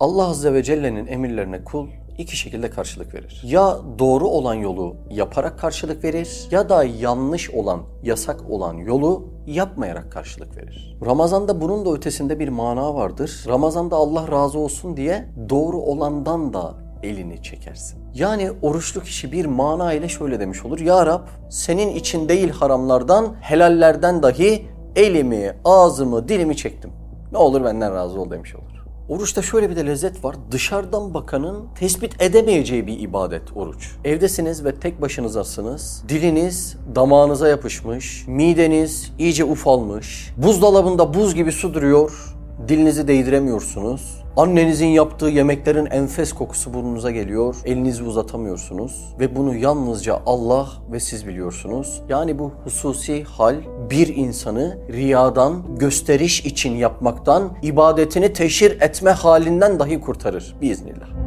Allah Azze ve Celle'nin emirlerine kul iki şekilde karşılık verir. Ya doğru olan yolu yaparak karşılık verir ya da yanlış olan, yasak olan yolu yapmayarak karşılık verir. Ramazanda bunun da ötesinde bir mana vardır. Ramazanda Allah razı olsun diye doğru olandan da elini çekersin. Yani oruçlu kişi bir mana ile şöyle demiş olur. Ya Rab senin için değil haramlardan, helallerden dahi elimi, ağzımı, dilimi çektim. Ne olur benden razı ol demiş olur. Oruçta şöyle bir de lezzet var. Dışarıdan bakanın tespit edemeyeceği bir ibadet oruç. Evdesiniz ve tek başınızasınız. Diliniz damağınıza yapışmış. Mideniz iyice ufalmış. Buzdolabında buz gibi su duruyor. Dilinizi değdiremiyorsunuz. Annenizin yaptığı yemeklerin enfes kokusu burnunuza geliyor. Elinizi uzatamıyorsunuz ve bunu yalnızca Allah ve siz biliyorsunuz. Yani bu hususi hal bir insanı riyadan, gösteriş için yapmaktan, ibadetini teşhir etme halinden dahi kurtarır biiznillah.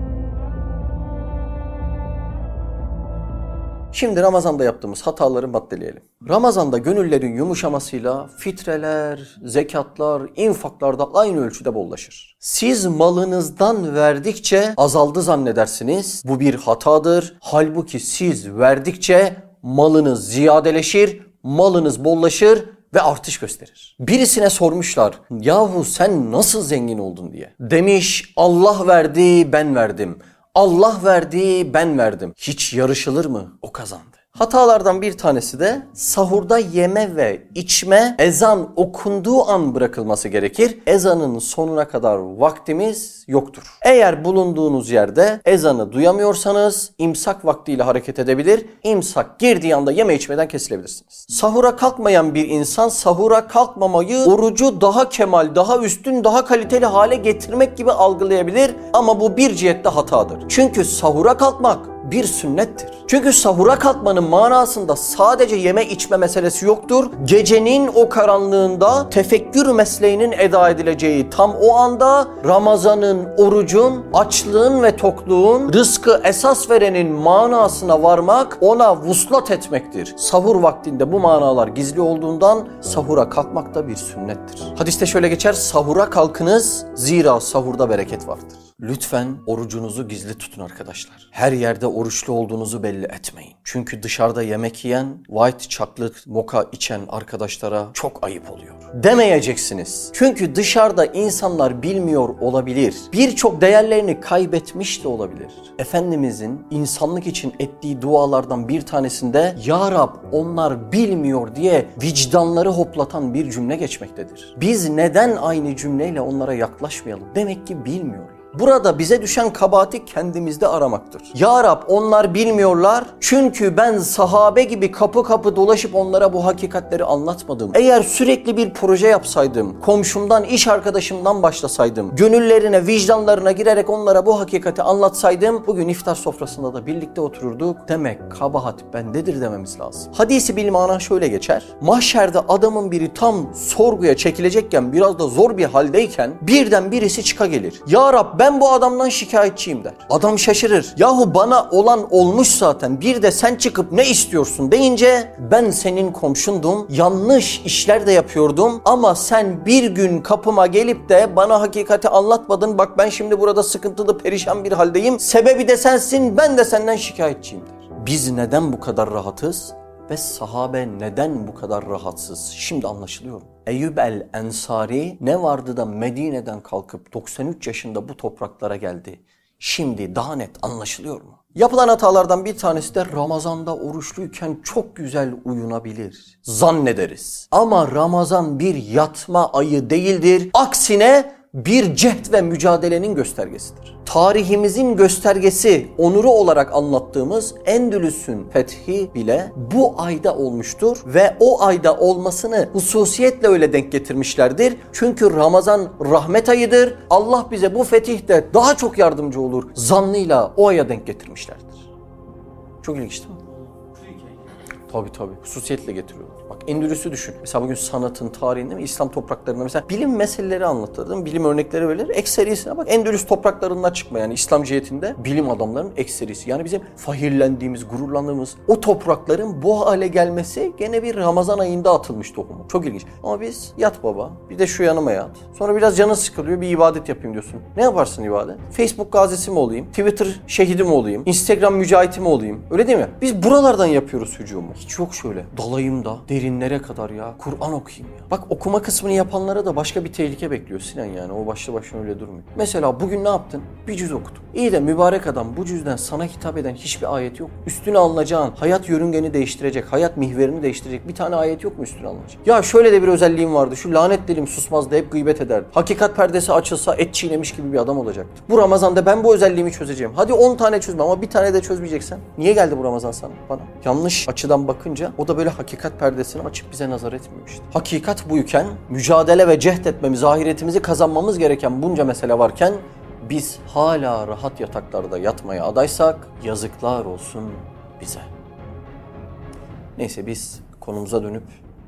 Şimdi Ramazan'da yaptığımız hataları maddeleyelim. Ramazan'da gönüllerin yumuşamasıyla fitreler, zekatlar, infaklar da aynı ölçüde bollaşır. Siz malınızdan verdikçe azaldı zannedersiniz. Bu bir hatadır. Halbuki siz verdikçe malınız ziyadeleşir, malınız bollaşır ve artış gösterir. Birisine sormuşlar yahu sen nasıl zengin oldun diye. Demiş Allah verdi ben verdim. Allah verdi, ben verdim. Hiç yarışılır mı? O kazandı. Hatalardan bir tanesi de sahurda yeme ve içme ezan okunduğu an bırakılması gerekir. Ezanın sonuna kadar vaktimiz yoktur. Eğer bulunduğunuz yerde ezanı duyamıyorsanız imsak vaktiyle hareket edebilir. İmsak girdiği anda yeme içmeden kesilebilirsiniz. Sahura kalkmayan bir insan sahura kalkmamayı orucu daha kemal, daha üstün, daha kaliteli hale getirmek gibi algılayabilir. Ama bu bir cihette hatadır. Çünkü sahura kalkmak bir sünnettir. Çünkü sahura kalkmanın manasında sadece yeme içme meselesi yoktur. Gecenin o karanlığında tefekkür mesleğinin eda edileceği tam o anda Ramazan'ın, orucun, açlığın ve tokluğun rızkı esas verenin manasına varmak, ona vuslat etmektir. Sahur vaktinde bu manalar gizli olduğundan sahura kalkmak da bir sünnettir. Hadiste şöyle geçer, sahura kalkınız zira sahurda bereket vardır. Lütfen orucunuzu gizli tutun arkadaşlar. Her yerde oruçlu olduğunuzu belli etmeyin. Çünkü dışarıda yemek yiyen, white chocolate moka içen arkadaşlara çok ayıp oluyor. Demeyeceksiniz. Çünkü dışarıda insanlar bilmiyor olabilir. Birçok değerlerini kaybetmiş de olabilir. Efendimizin insanlık için ettiği dualardan bir tanesinde Ya Rab onlar bilmiyor diye vicdanları hoplatan bir cümle geçmektedir. Biz neden aynı cümleyle onlara yaklaşmayalım? Demek ki bilmiyorlar. Burada bize düşen kabahati kendimizde aramaktır. Ya Rab onlar bilmiyorlar çünkü ben sahabe gibi kapı kapı dolaşıp onlara bu hakikatleri anlatmadım. Eğer sürekli bir proje yapsaydım, komşumdan, iş arkadaşımdan başlasaydım, gönüllerine, vicdanlarına girerek onlara bu hakikati anlatsaydım, bugün iftar sofrasında da birlikte otururduk. Demek kabahat bendedir dememiz lazım. Hadisi bilmana şöyle geçer. Mahşerde adamın biri tam sorguya çekilecekken biraz da zor bir haldeyken birden birisi çıka gelir. Ya Rab ben bu adamdan şikayetçiyim der. Adam şaşırır. Yahu bana olan olmuş zaten bir de sen çıkıp ne istiyorsun deyince ben senin komşundum. Yanlış işler de yapıyordum ama sen bir gün kapıma gelip de bana hakikati anlatmadın. Bak ben şimdi burada sıkıntılı perişan bir haldeyim. Sebebi de sensin ben de senden şikayetçiyim der. Biz neden bu kadar rahatız? Ve sahabe neden bu kadar rahatsız? Şimdi anlaşılıyor. Eyyub el Ensari ne vardı da Medine'den kalkıp 93 yaşında bu topraklara geldi? Şimdi daha net anlaşılıyor mu? Yapılan hatalardan bir tanesi de Ramazan'da oruçluyken çok güzel uyunabilir. Zannederiz. Ama Ramazan bir yatma ayı değildir. Aksine bir cehd ve mücadelenin göstergesidir. Tarihimizin göstergesi, onuru olarak anlattığımız Endülüs'ün fethi bile bu ayda olmuştur ve o ayda olmasını hususiyetle öyle denk getirmişlerdir. Çünkü Ramazan rahmet ayıdır. Allah bize bu fetihte daha çok yardımcı olur. Zannıyla o aya denk getirmişlerdir. Çok ilginç değil mi? Tabii tabii. Hususiyetle getiriyorlar. Endülüs'ü düşün. Mesela bugün sanatın, tarihin değil mi? İslam topraklarında mesela bilim meseleleri anlatır değil mi? Bilim örnekleri verilir. Ekserisine bak Endülüs topraklarından çıkma yani İslam cihetinde bilim adamlarının ekserisi. Yani bizim fahirlendiğimiz, gururlandığımız o toprakların bu hale gelmesi gene bir Ramazan ayında atılmış tohumu. Çok ilginç. Ama biz yat baba, bir de şu yanıma yat. Sonra biraz canın sıkılıyor, bir ibadet yapayım diyorsun. Ne yaparsın ibadet? Facebook gazisi mi olayım? Twitter şehidi mi olayım? Instagram mücahiti mi olayım? Öyle değil mi? Biz buralardan yapıyoruz hücumu. Hiç yok şöyle. Dalayım da derinlere kadar ya. Kur'an okuyayım ya. Bak okuma kısmını yapanlara da başka bir tehlike bekliyor Sinan yani. O başlı başına öyle durmuyor. Mesela bugün ne yaptın? Bir cüz okudun. İyi de mübarek adam bu cüzden sana hitap eden hiçbir ayet yok. Üstüne alınacağın, hayat yörüngeni değiştirecek, hayat mihverini değiştirecek bir tane ayet yok mu üstüne alınacak? Ya şöyle de bir özelliğim vardı. Şu lanet dilim susmazdı hep gıybet ederdi. Hakikat perdesi açılsa et çiğnemiş gibi bir adam olacaktı. Bu Ramazan'da ben bu özelliğimi çözeceğim. Hadi 10 tane çözme ama bir tane de çözmeyeceksen. Niye geldi bu Ramazan sana bana? Yanlış açıdan bakınca o da böyle hakikat perdesini açıp bize nazar etmiyor işte. Hakikat buyken mücadele ve cehd etmemiz, ahiretimizi kazanmamız gereken bunca mesele varken biz hala rahat yataklarda yatmaya adaysak yazıklar olsun bize. Neyse biz konumuza dönüp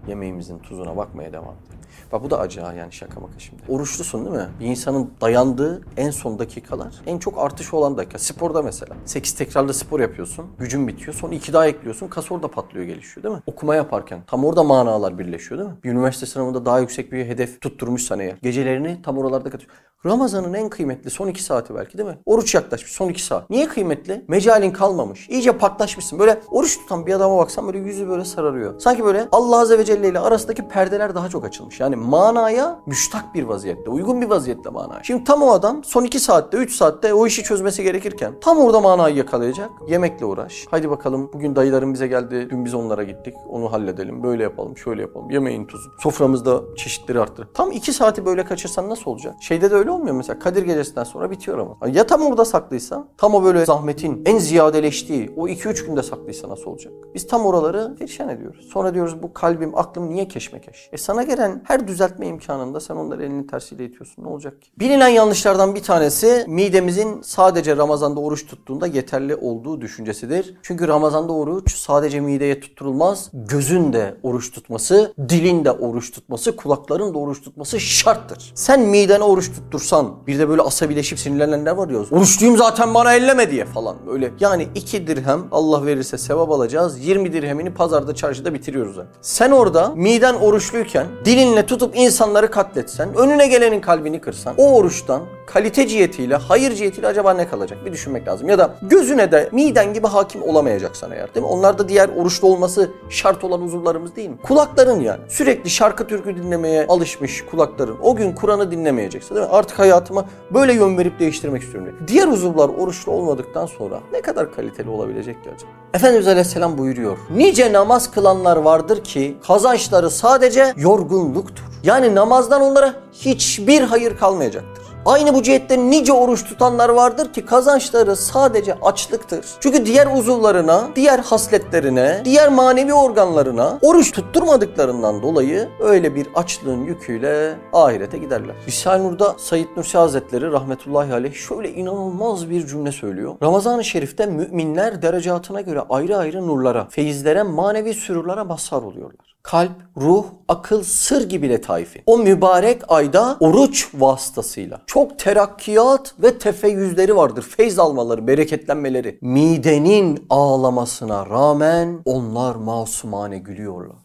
yemeğimizin tuzuna bakmaya devam edelim. Bak bu da acı yani şaka maka şimdi. Oruçlusun değil mi? Bir insanın dayandığı en son dakikalar en çok artış olan dakika. Sporda mesela. 8 tekrarlı spor yapıyorsun. Gücün bitiyor. Sonra 2 daha ekliyorsun. Kas orada patlıyor gelişiyor değil mi? Okuma yaparken tam orada manalar birleşiyor değil mi? Bir üniversite sınavında daha yüksek bir hedef tutturmuşsan eğer. Gecelerini tam oralarda katıyor. Ramazan'ın en kıymetli son 2 saati belki değil mi? Oruç yaklaşmış son 2 saat. Niye kıymetli? Mecalin kalmamış. İyice patlaşmışsın. Böyle oruç tutan bir adama baksan böyle yüzü böyle sararıyor. Sanki böyle Allah Azze ve Celle ile arasındaki perdeler daha çok açılmış. Yani manaya müştak bir vaziyette, uygun bir vaziyette manaya. Şimdi tam o adam son 2 saatte, 3 saatte o işi çözmesi gerekirken tam orada manayı yakalayacak. Yemekle uğraş. Haydi bakalım bugün dayılarım bize geldi. Dün biz onlara gittik. Onu halledelim. Böyle yapalım, şöyle yapalım. Yemeğin tuzu. Soframızda çeşitleri arttır. Tam 2 saati böyle kaçırsan nasıl olacak? Şeyde de öyle olmuyor mesela. Kadir gecesinden sonra bitiyor ama. Ya tam orada saklıysa, tam o böyle zahmetin en ziyadeleştiği o 2-3 günde saklıysa nasıl olacak? Biz tam oraları perişan ediyoruz. Sonra diyoruz bu kalbim, aklım niye keşmekeş? E sana gelen her düzeltme imkanında sen onları elinin tersiyle itiyorsun. Ne olacak ki? Bilinen yanlışlardan bir tanesi midemizin sadece Ramazan'da oruç tuttuğunda yeterli olduğu düşüncesidir. Çünkü Ramazan'da oruç sadece mideye tutturulmaz. Gözün de oruç tutması, dilin de oruç tutması, kulakların da oruç tutması şarttır. Sen midene oruç tuttursan bir de böyle asabileşip sinirlenenler var ya. Oruçluyum zaten bana elleme diye falan. Böyle yani iki dirhem Allah verirse sevap alacağız. 20 dirhemini pazarda çarşıda bitiriyoruz zaten. Sen orada miden oruçluyken dilinle tutup insanları katletsen, önüne gelenin kalbini kırsan, o oruçtan kalite cihetiyle, hayır cihetiyle acaba ne kalacak? Bir düşünmek lazım. Ya da gözüne de miden gibi hakim olamayacaksan eğer değil mi? Onlar da diğer oruçlu olması şart olan uzuvlarımız değil mi? Kulakların yani. Sürekli şarkı türkü dinlemeye alışmış kulakların. O gün Kur'an'ı dinlemeyecekse değil mi? Artık hayatıma böyle yön verip değiştirmek istiyorum. Diye. Diğer uzuvlar oruçlu olmadıktan sonra ne kadar kaliteli olabilecek ki acaba? Efendimiz Aleyhisselam buyuruyor. Nice namaz kılanlar vardır ki kazançları sadece yorgunluktur. Yani namazdan onlara hiçbir hayır kalmayacaktır. Aynı bu cihette nice oruç tutanlar vardır ki kazançları sadece açlıktır. Çünkü diğer uzuvlarına, diğer hasletlerine, diğer manevi organlarına oruç tutturmadıklarından dolayı öyle bir açlığın yüküyle ahirete giderler. Risale-i Nur'da Said Nursi Hazretleri rahmetullahi aleyh şöyle inanılmaz bir cümle söylüyor. Ramazan-ı Şerif'te müminler derecatına göre ayrı ayrı nurlara, feyizlere, manevi sürurlara mazhar oluyorlar kalp, ruh, akıl, sır gibi letaifin. O mübarek ayda oruç vasıtasıyla çok terakkiyat ve tefeyyüzleri vardır. Feyz almaları, bereketlenmeleri. Midenin ağlamasına rağmen onlar masumane gülüyorlar.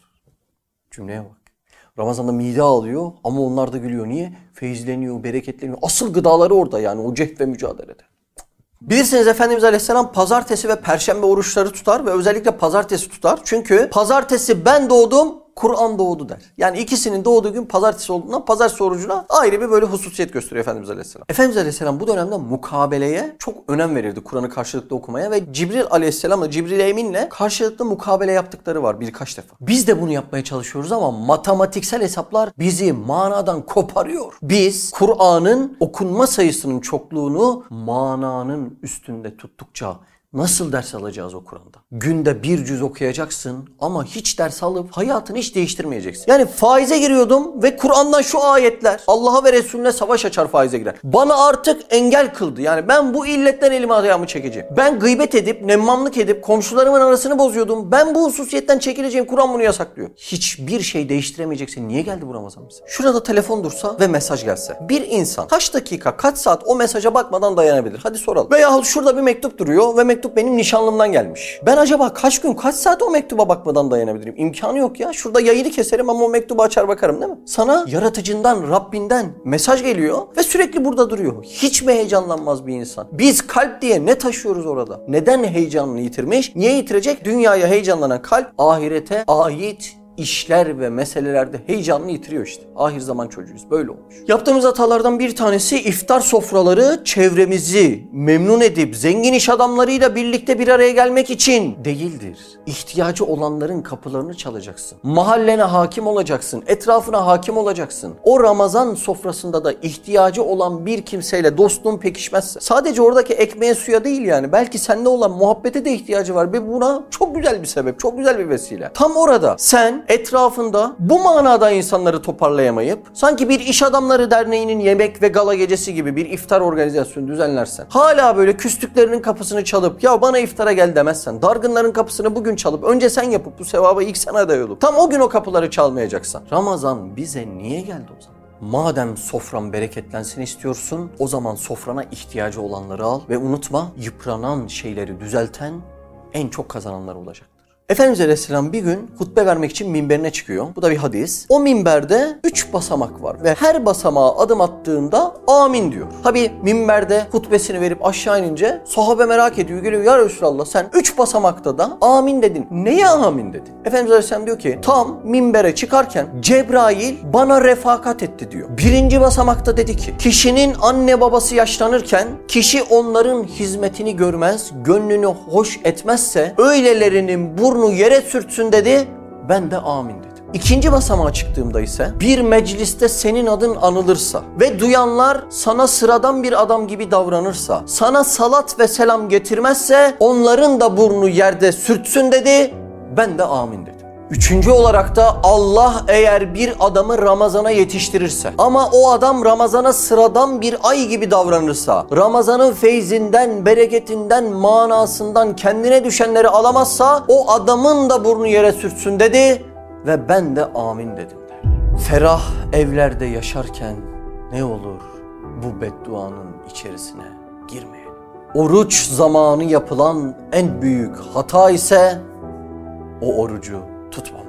Cümleye bak. Ramazan'da mide ağlıyor ama onlar da gülüyor. Niye? Feyizleniyor, bereketleniyor. Asıl gıdaları orada yani o cehd ve mücadelede. Bilirsiniz Efendimiz Aleyhisselam pazartesi ve perşembe oruçları tutar ve özellikle pazartesi tutar. Çünkü pazartesi ben doğdum, Kur'an doğdu der. Yani ikisinin doğduğu gün pazartesi olduğundan pazartesi orucuna ayrı bir böyle hususiyet gösteriyor Efendimiz Aleyhisselam. Efendimiz Aleyhisselam bu dönemde mukabeleye çok önem verirdi Kur'an'ı karşılıklı okumaya ve Cibril Aleyhisselam'la Cibril Emin'le karşılıklı mukabele yaptıkları var birkaç defa. Biz de bunu yapmaya çalışıyoruz ama matematiksel hesaplar bizi manadan koparıyor. Biz Kur'an'ın okunma sayısının çokluğunu mananın üstünde tuttukça Nasıl ders alacağız o Kur'an'da? Günde bir cüz okuyacaksın ama hiç ders alıp hayatını hiç değiştirmeyeceksin. Yani faize giriyordum ve Kur'an'dan şu ayetler Allah'a ve Resulüne savaş açar faize girer. Bana artık engel kıldı. Yani ben bu illetten elimi ayağımı çekeceğim. Ben gıybet edip, nemmamlık edip komşularımın arasını bozuyordum. Ben bu hususiyetten çekileceğim. Kur'an bunu yasaklıyor. Hiçbir şey değiştiremeyeceksin. Niye geldi bu Ramazan bize? Şurada telefon dursa ve mesaj gelse. Bir insan kaç dakika, kaç saat o mesaja bakmadan dayanabilir? Hadi soralım. Veya şurada bir mektup duruyor ve mektup benim nişanlımdan gelmiş. Ben acaba kaç gün, kaç saat o mektuba bakmadan dayanabilirim? İmkanı yok ya. Şurada yayını keserim ama o mektubu açar bakarım değil mi? Sana yaratıcından, Rabbinden mesaj geliyor ve sürekli burada duruyor. Hiç mi heyecanlanmaz bir insan? Biz kalp diye ne taşıyoruz orada? Neden heyecanını yitirmiş? Niye yitirecek? Dünyaya heyecanlanan kalp ahirete ait işler ve meselelerde heyecanını yitiriyor işte. Ahir zaman çocuğuyuz. Böyle olmuş. Yaptığımız hatalardan bir tanesi iftar sofraları çevremizi memnun edip zengin iş adamlarıyla birlikte bir araya gelmek için değildir. İhtiyacı olanların kapılarını çalacaksın. Mahallene hakim olacaksın. Etrafına hakim olacaksın. O Ramazan sofrasında da ihtiyacı olan bir kimseyle dostluğun pekişmezse sadece oradaki ekmeğe suya değil yani belki seninle olan muhabbete de ihtiyacı var ve buna çok güzel bir sebep, çok güzel bir vesile. Tam orada sen etrafında bu manada insanları toparlayamayıp sanki bir iş adamları derneğinin yemek ve gala gecesi gibi bir iftar organizasyonu düzenlersen hala böyle küstüklerinin kapısını çalıp ya bana iftara gel demezsen dargınların kapısını bugün çalıp önce sen yapıp bu sevaba ilk sen aday olup tam o gün o kapıları çalmayacaksan Ramazan bize niye geldi o zaman? Madem sofran bereketlensin istiyorsun, o zaman sofrana ihtiyacı olanları al ve unutma yıpranan şeyleri düzelten en çok kazananlar olacak. Efendimiz Aleyhisselam bir gün hutbe vermek için minberine çıkıyor. Bu da bir hadis. O minberde üç basamak var ve her basamağa adım attığında amin diyor. Tabi minberde hutbesini verip aşağı inince sahabe merak ediyor. Geliyor ya Resulallah sen üç basamakta da amin dedin. Neye amin dedin? Efendimiz Aleyhisselam diyor ki tam minbere çıkarken Cebrail bana refakat etti diyor. Birinci basamakta dedi ki kişinin anne babası yaşlanırken kişi onların hizmetini görmez, gönlünü hoş etmezse öylelerinin burnu yere sürtsün dedi. Ben de amin dedim. İkinci basamağa çıktığımda ise bir mecliste senin adın anılırsa ve duyanlar sana sıradan bir adam gibi davranırsa, sana salat ve selam getirmezse onların da burnu yerde sürtsün dedi. Ben de amin dedim. Üçüncü olarak da Allah eğer bir adamı Ramazan'a yetiştirirse ama o adam Ramazan'a sıradan bir ay gibi davranırsa, Ramazan'ın feyzinden, bereketinden, manasından kendine düşenleri alamazsa o adamın da burnu yere sürtsün dedi ve ben de amin dedim der. Ferah evlerde yaşarken ne olur bu bedduanın içerisine girmeyelim. Oruç zamanı yapılan en büyük hata ise o orucu Tot.